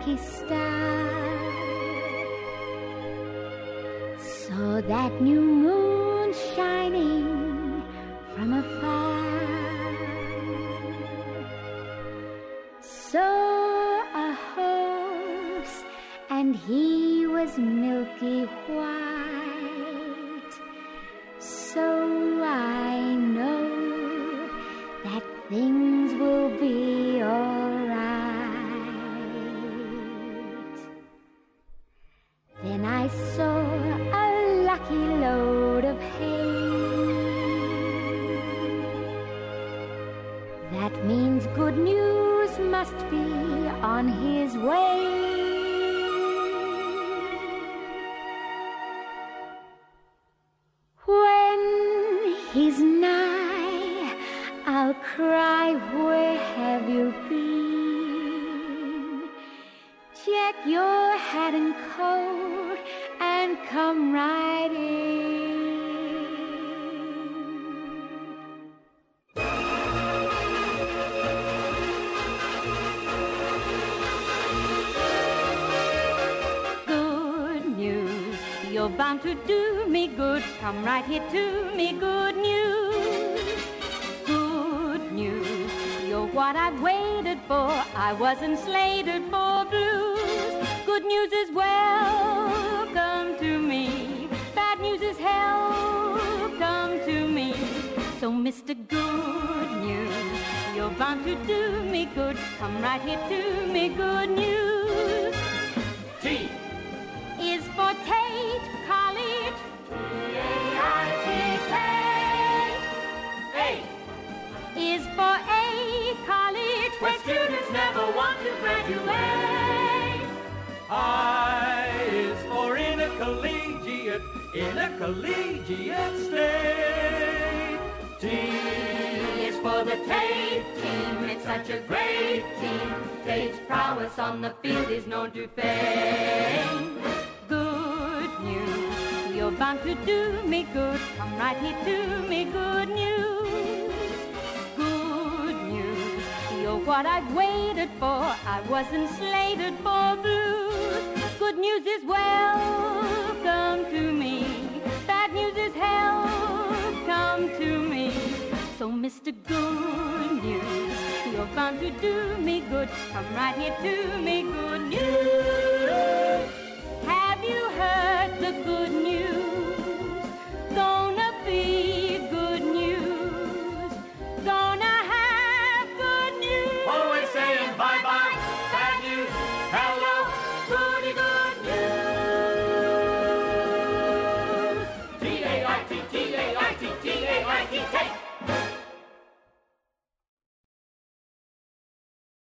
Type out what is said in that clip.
lucky star. Saw that new moon shining from afar. Saw a horse, and he was milky white. So I know that things That means good news must be on his way. When he's nigh, I'll cry, Where have you been? Check your hat and coat and come right in. You're bound to do me good. Come right here to me. Good news, good news. You're what I've waited for. I wasn't slated for blues. Good news is welcome to me. Bad news is welcome to me. So, Mr. Good News, you're bound to do me good. Come right here to me. Good news. T. intercollegiate state. T is for the Tait team. It's such a great team. Tait's prowess on the field is known to fame. Good news. You're bound to do me good. Come right here to me. Good news. Good news. You're what I've waited for. I wasn't slated for blues. Good news is welcome News, you're bound to do me good. Come right here to me. Good news.